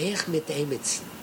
איך מתאמצים